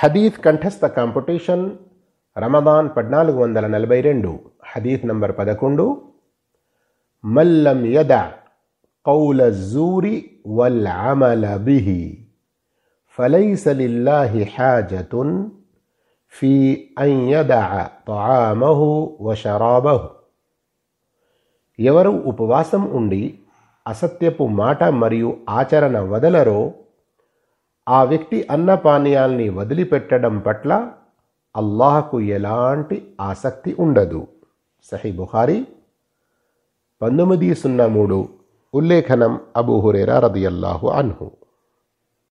Hadith కంఠస్థ competition Ramadan పద్నాలుగు వందల నలభై రెండు హదీత్ నంబర్ పదకొండు మల్లం యద కౌల జూరి వల్ అమల బిహి فليس لله حاجة في أن يدع طعامه وشرابه ఎవరు ఉపవాసం ఉండి అసత్యపు మాట మరియు ఆచరణ వదలరో ఆ వ్యక్తి అన్నపానీయాల్ని వదిలిపెట్టడం పట్ల అల్లాహకు ఎలాంటి ఆసక్తి ఉండదు. సహీ బుహారి పంతొమ్మిది సున్నా మూడు ఉల్లేఖనం అబూ హురేరా రదియల్లాహు అన్హు.